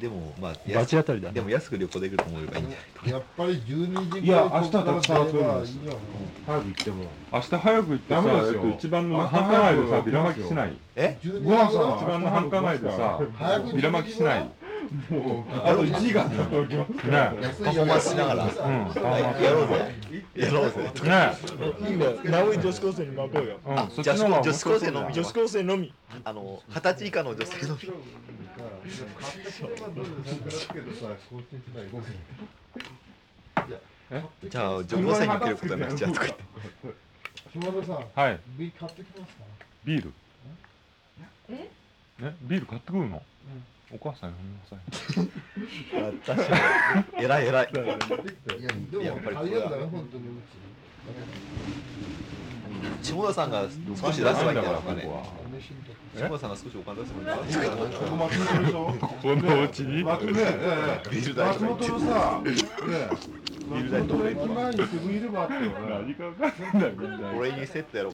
でもまあ罰当たりだね。でも安く旅行できると思えばいいんじゃない？やっぱり12時いや明日たくさん出れば来るんです。いいよ。早く行っても。明日早く行ってさ、ダメですよ。えっと一番のあ繁華街でさ、ビラ巻きしない。え？12時ご飯さん一番の繁華街でさ、早くビラ巻きしない。もうあと1時間だよ。東京ねパフォーマンスしながら。うん。はいやろうぜやろうぜねいいねナウイ女子高生に巻こうようん、そっち女子の方が女子高生のみ。女子高生のみ。あの二十歳以下の女性のみ。じゃあ女高生に受けることになっちゃうとか言って島田さんはい、ビール買ってきますかビール。えね、ビール買ってくるのお母さん呼んでください。確かに。偉い偉い。いやでもやっぱりう下田さんが少し出せばいいんだからお金下田さんが少しお金出せばいいんだここ松本でしょこのお家にさねビール代とか松本の駅前にセブンイレブンあったよね何かわかんない。俺にセットやろう